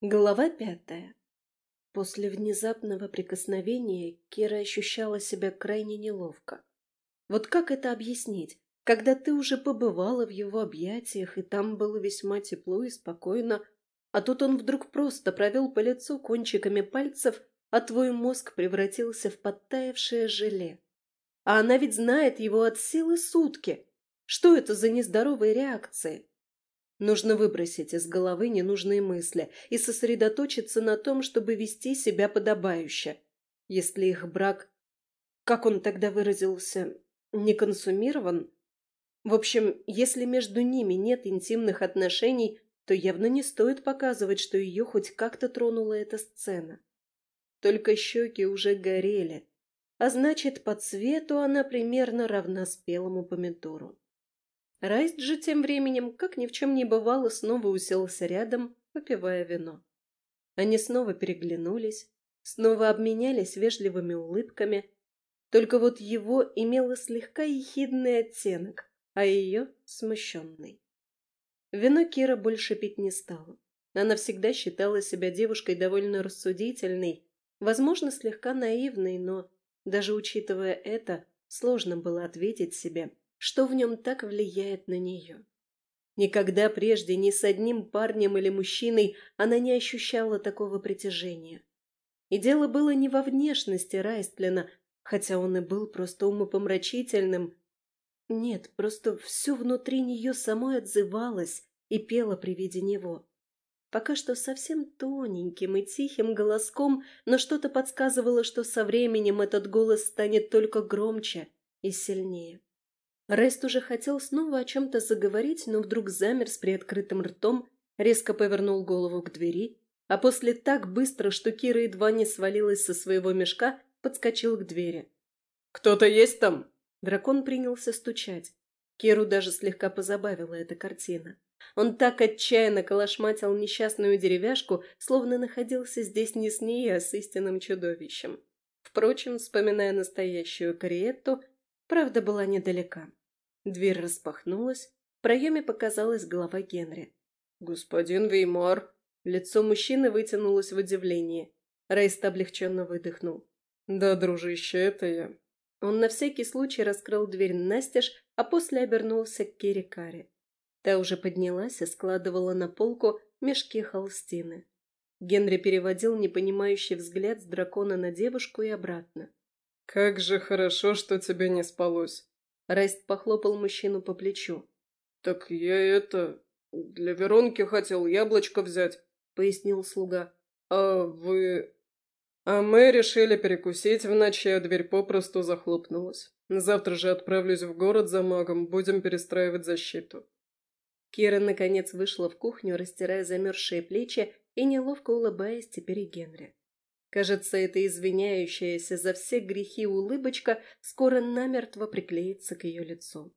Глава пятая. После внезапного прикосновения Кира ощущала себя крайне неловко. Вот как это объяснить, когда ты уже побывала в его объятиях, и там было весьма тепло и спокойно, а тут он вдруг просто провел по лицу кончиками пальцев, а твой мозг превратился в подтаявшее желе. А она ведь знает его от силы сутки. Что это за нездоровые реакции? Нужно выбросить из головы ненужные мысли и сосредоточиться на том, чтобы вести себя подобающе. Если их брак, как он тогда выразился, не консумирован? В общем, если между ними нет интимных отношений, то явно не стоит показывать, что ее хоть как-то тронула эта сцена. Только щеки уже горели, а значит, по цвету она примерно равна спелому помидору. Райст же тем временем, как ни в чем не бывало, снова уселся рядом, попивая вино. Они снова переглянулись, снова обменялись вежливыми улыбками, только вот его имело слегка ехидный оттенок, а ее — смущенный. Вино Кира больше пить не стала. Она всегда считала себя девушкой довольно рассудительной, возможно, слегка наивной, но, даже учитывая это, сложно было ответить себе, что в нем так влияет на нее. Никогда прежде ни с одним парнем или мужчиной она не ощущала такого притяжения. И дело было не во внешности Райстлина, хотя он и был просто умопомрачительным. Нет, просто все внутри нее самой отзывалось и пело при виде него. Пока что совсем тоненьким и тихим голоском, но что-то подсказывало, что со временем этот голос станет только громче и сильнее. Рест уже хотел снова о чем-то заговорить, но вдруг замер с приоткрытым ртом, резко повернул голову к двери, а после так быстро, что Кира едва не свалилась со своего мешка, подскочил к двери. «Кто-то есть там?» Дракон принялся стучать. Киру даже слегка позабавила эта картина. Он так отчаянно колошматил несчастную деревяшку, словно находился здесь не с ней, а с истинным чудовищем. Впрочем, вспоминая настоящую Кариетту, правда была недалека. Дверь распахнулась, в проеме показалась голова Генри. «Господин Веймар!» Лицо мужчины вытянулось в удивлении. Рейст облегченно выдохнул. «Да, дружище, это я». Он на всякий случай раскрыл дверь настежь, а после обернулся к Керри Карри. Та уже поднялась и складывала на полку мешки холстины. Генри переводил непонимающий взгляд с дракона на девушку и обратно. «Как же хорошо, что тебе не спалось!» Райст похлопал мужчину по плечу. «Так я это... для Веронки хотел яблочко взять», — пояснил слуга. «А вы...» «А мы решили перекусить в ночи, а дверь попросту захлопнулась. Завтра же отправлюсь в город за магом, будем перестраивать защиту». Кира, наконец, вышла в кухню, растирая замерзшие плечи и неловко улыбаясь теперь и Генри. Кажется, эта извиняющаяся за все грехи улыбочка скоро намертво приклеится к ее лицу.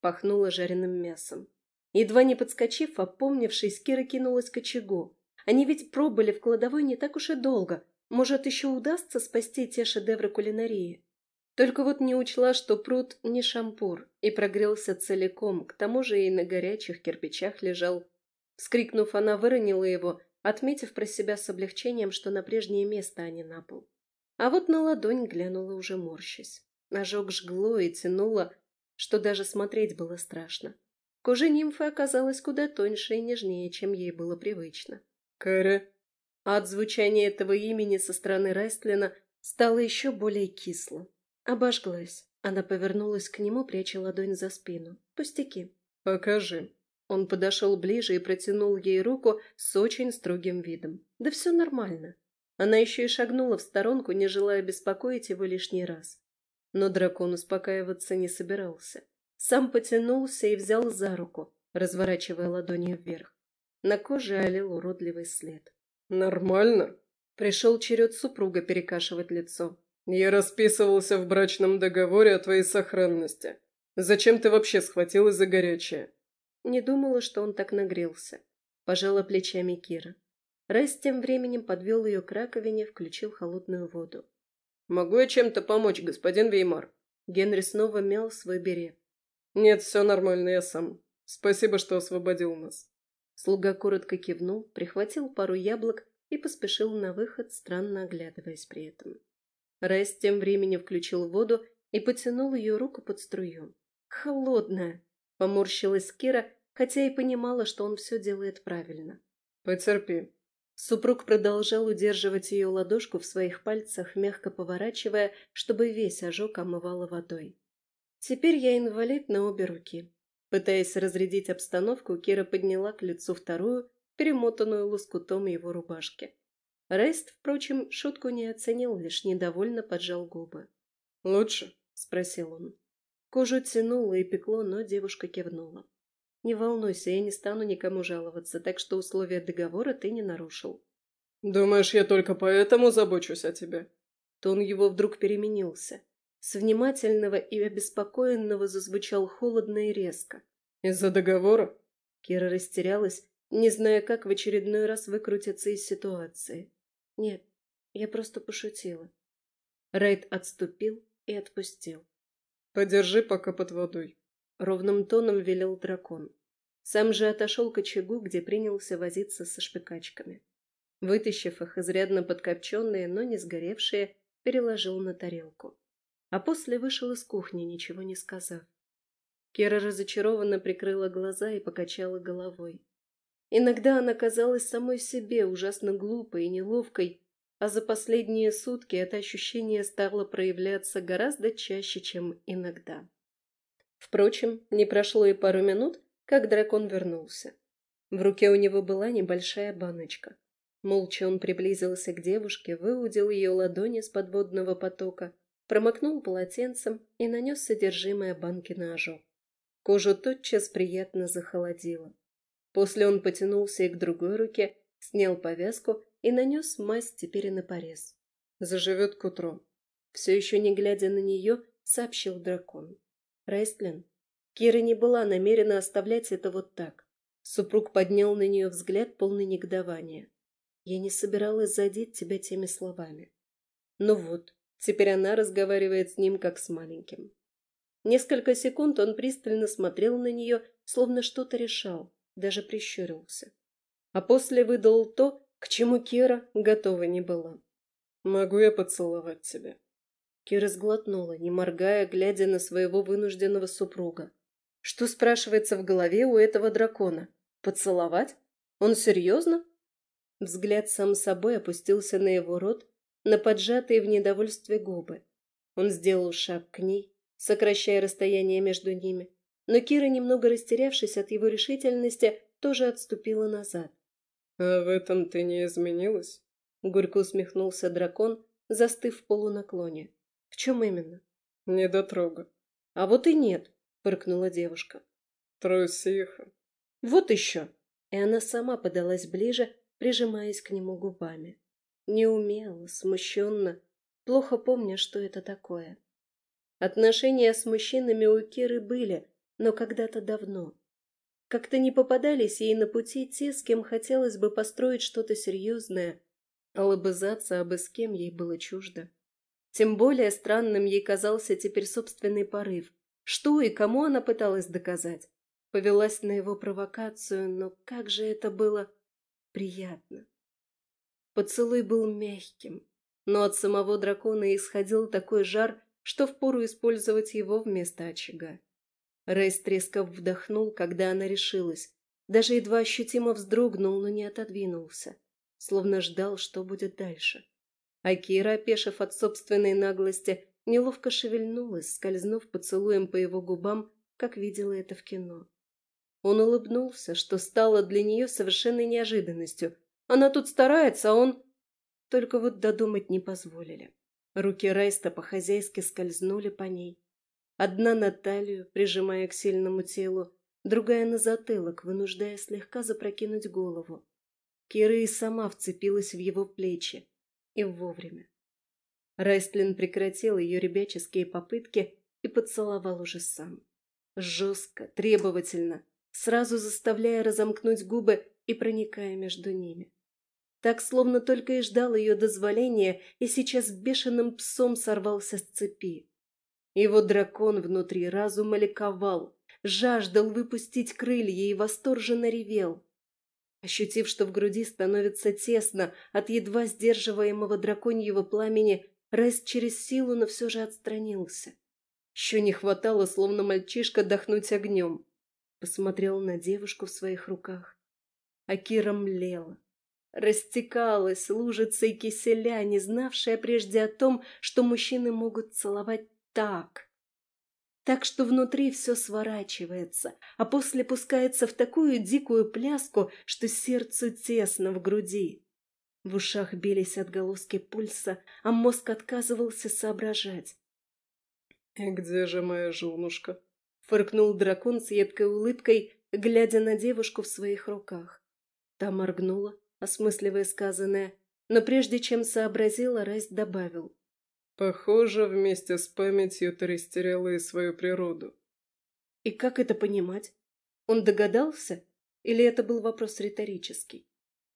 Пахнуло жареным мясом. Едва не подскочив, опомнившись, Кира кинулась к очагу. Они ведь пробыли в кладовой не так уж и долго. Может, еще удастся спасти те шедевры кулинарии? Только вот не учла, что пруд не шампур, и прогрелся целиком, к тому же и на горячих кирпичах лежал. Вскрикнув, она выронила его, отметив про себя с облегчением, что на прежнее место, а не на пол. А вот на ладонь глянула уже морщась. Ожог жгло и тянуло, что даже смотреть было страшно. Кожа нимфы оказалась куда тоньше и нежнее, чем ей было привычно. «Кэрри?» А от звучания этого имени со стороны Райстлина стало еще более кисло. Обожглась. Она повернулась к нему, пряча ладонь за спину. Пустяки. «Покажи». Он подошел ближе и протянул ей руку с очень строгим видом. Да все нормально. Она еще и шагнула в сторонку, не желая беспокоить его лишний раз. Но дракон успокаиваться не собирался. Сам потянулся и взял за руку, разворачивая ладонью вверх. На коже олел уродливый след. «Нормально?» Пришел черед супруга перекашивать лицо. «Я расписывался в брачном договоре о твоей сохранности. Зачем ты вообще схватилась за горячее?» Не думала, что он так нагрелся. Пожала плечами Кира. Райс тем временем подвел ее к раковине, включил холодную воду. «Могу я чем-то помочь, господин Веймар?» Генри снова мял свой берет. «Нет, все нормально, я сам. Спасибо, что освободил нас». Слуга коротко кивнул, прихватил пару яблок и поспешил на выход, странно оглядываясь при этом. Райс тем временем включил воду и потянул ее руку под струю. «Холодная!» — поморщилась Кира, хотя и понимала, что он все делает правильно. «Потерпи». Супруг продолжал удерживать ее ладошку в своих пальцах, мягко поворачивая, чтобы весь ожог омывало водой. Теперь я инвалид на обе руки. Пытаясь разрядить обстановку, Кира подняла к лицу вторую, перемотанную лоскутом его рубашки. Рейст, впрочем, шутку не оценил, лишь недовольно поджал губы. «Лучше?» — спросил он. Кожу тянуло и пекло, но девушка кивнула. «Не волнуйся, я не стану никому жаловаться, так что условия договора ты не нарушил». «Думаешь, я только поэтому забочусь о тебе?» Тон его вдруг переменился. С внимательного и обеспокоенного зазвучал холодно и резко. «Из-за договора?» Кира растерялась, не зная, как в очередной раз выкрутиться из ситуации. «Нет, я просто пошутила». Рейд отступил и отпустил. «Подержи пока под водой», — ровным тоном велел дракон. Сам же отошел к очагу, где принялся возиться со шпикачками. Вытащив их, изрядно подкопченные, но не сгоревшие, переложил на тарелку. А после вышел из кухни, ничего не сказав. Кера разочарованно прикрыла глаза и покачала головой. Иногда она казалась самой себе ужасно глупой и неловкой, а за последние сутки это ощущение стало проявляться гораздо чаще, чем иногда. Впрочем, не прошло и пару минут, как дракон вернулся. В руке у него была небольшая баночка. Молча он приблизился к девушке, выудил ее ладони с подводного потока, промокнул полотенцем и нанес содержимое банки на ожог. Кожу тотчас приятно захолодило. После он потянулся и к другой руке, снял повязку и нанес мазь теперь на порез. Заживет к утру. Все еще не глядя на нее, сообщил дракон. Райстлин, Кира не была намерена оставлять это вот так. Супруг поднял на нее взгляд, полный негодования. Я не собиралась задеть тебя теми словами. Ну вот, теперь она разговаривает с ним, как с маленьким. Несколько секунд он пристально смотрел на нее, словно что-то решал, даже прищурился. А после выдал то, к чему Кира готова не была. «Могу я поцеловать тебя?» Кира сглотнула, не моргая, глядя на своего вынужденного супруга. Что спрашивается в голове у этого дракона? Поцеловать? Он серьезно? Взгляд сам собой опустился на его рот, на поджатые в недовольстве губы. Он сделал шаг к ней, сокращая расстояние между ними, но Кира, немного растерявшись от его решительности, тоже отступила назад. «А в этом ты не изменилась?» Горько усмехнулся дракон, застыв в полунаклоне. «В чем именно?» «Не дотрога». «А вот и нет», — фыркнула девушка. «Трусиха». «Вот еще!» И она сама подалась ближе, прижимаясь к нему губами. Неумело, смущенно, плохо помня, что это такое. Отношения с мужчинами у Киры были, но когда-то давно. Как-то не попадались ей на пути те, с кем хотелось бы построить что-то серьезное, а лобызаться абы с кем ей было чуждо. Тем более странным ей казался теперь собственный порыв. Что и кому она пыталась доказать? Повелась на его провокацию, но как же это было приятно. Поцелуй был мягким, но от самого дракона исходил такой жар, что впору использовать его вместо очага. Рейс треско вдохнул, когда она решилась. Даже едва ощутимо вздрогнул, но не отодвинулся, словно ждал, что будет дальше. А Кира, опешив от собственной наглости, неловко шевельнулась, скользнув поцелуем по его губам, как видела это в кино. Он улыбнулся, что стало для нее совершенной неожиданностью. Она тут старается, а он... Только вот додумать не позволили. Руки Райста по-хозяйски скользнули по ней, Одна на талию, прижимая к сильному телу, другая на затылок, вынуждая слегка запрокинуть голову. Кира и сама вцепилась в его плечи. И вовремя. Райстлин прекратил ее ребяческие попытки и поцеловал уже сам. Жестко, требовательно, сразу заставляя разомкнуть губы и проникая между ними. Так, словно только и ждал ее дозволения, и сейчас бешеным псом сорвался с цепи. Его дракон внутри разума ликовал, жаждал выпустить крылья и восторженно ревел. Ощутив, что в груди становится тесно от едва сдерживаемого драконьего пламени, Райс через силу, но все же отстранился. Еще не хватало, словно мальчишка, дохнуть огнем. Посмотрел на девушку в своих руках. А Кира млела. Растекалась лужицей киселя, не знавшая прежде о том, что мужчины могут целовать так. Так что внутри все сворачивается, а после пускается в такую дикую пляску, что сердцу тесно в груди. В ушах бились отголоски пульса, а мозг отказывался соображать. «И где же моя женушка?» — фыркнул дракон с едкой улыбкой, глядя на девушку в своих руках. Та моргнула, осмысливая сказанное, но прежде чем сообразила, Райс добавил. «Похоже, вместе с памятью ты растеряла и свою природу». «И как это понимать? Он догадался? Или это был вопрос риторический?»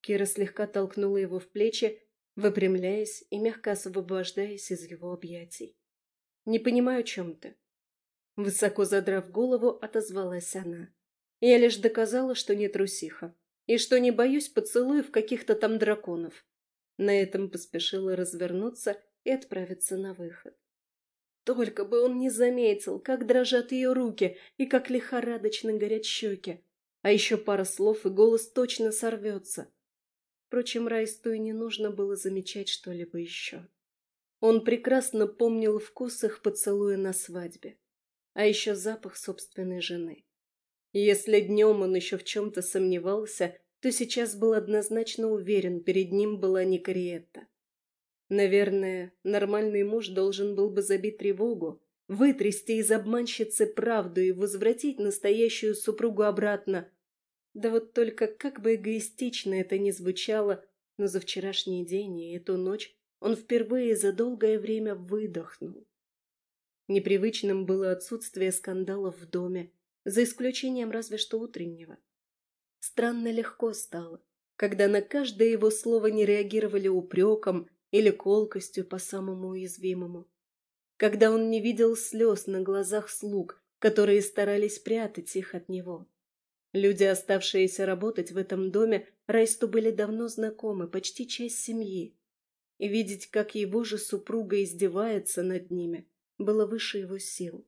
Кира слегка толкнула его в плечи, выпрямляясь и мягко освобождаясь из его объятий. Не понимаю, чем ты. Высоко задрав голову, отозвалась она. Я лишь доказала, что не трусиха, и что не боюсь поцелуев каких-то там драконов. На этом поспешила развернуться и отправиться на выход. Только бы он не заметил, как дрожат ее руки и как лихорадочно горят щеки. А еще пара слов, и голос точно сорвется. Впрочем, Райсту и не нужно было замечать что-либо еще. Он прекрасно помнил вкус их поцелуя на свадьбе, а еще запах собственной жены. Если днем он еще в чем-то сомневался, то сейчас был однозначно уверен, перед ним была не Кариетта. Наверное, нормальный муж должен был бы забить тревогу, вытрясти из обманщицы правду и возвратить настоящую супругу обратно. Да вот только как бы эгоистично это ни звучало, но за вчерашний день и эту ночь он впервые за долгое время выдохнул. Непривычным было отсутствие скандалов в доме, за исключением разве что утреннего. Странно легко стало, когда на каждое его слово не реагировали упреком или колкостью по самому уязвимому. Когда он не видел слез на глазах слуг, которые старались прятать их от него. Люди, оставшиеся работать в этом доме, Райсту были давно знакомы, почти часть семьи и видеть, как его же супруга издевается над ними, было выше его сил.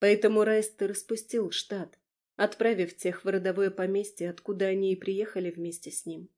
Поэтому Райстер распустил штат, отправив тех в родовое поместье, откуда они и приехали вместе с ним.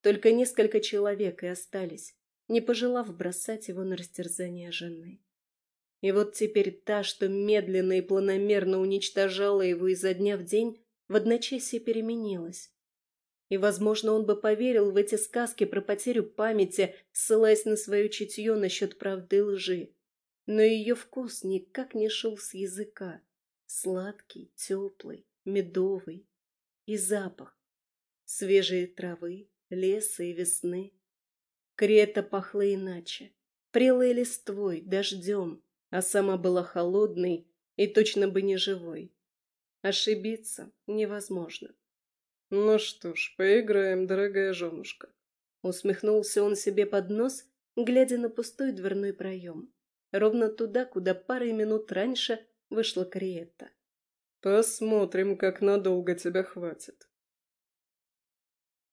Только несколько человек и остались, не пожелав бросать его на растерзание жены. И вот теперь та, что медленно и планомерно уничтожала его изо дня в день, в одночасье переменилась, и, возможно, он бы поверил в эти сказки про потерю памяти, ссылаясь на свое чутье насчет правды и лжи. Но ее вкус никак не шел с языка. Сладкий, теплый, медовый. И запах. Свежие травы, леса и весны. Крета пахла иначе. Прелой листвой, дождем, а сама была холодной и точно бы не живой. Ошибиться невозможно. «Ну что ж, поиграем, дорогая женушка». Усмехнулся он себе под нос, глядя на пустой дверной проем. Ровно туда, куда парой минут раньше вышла Криетта. «Посмотрим, как надолго тебя хватит».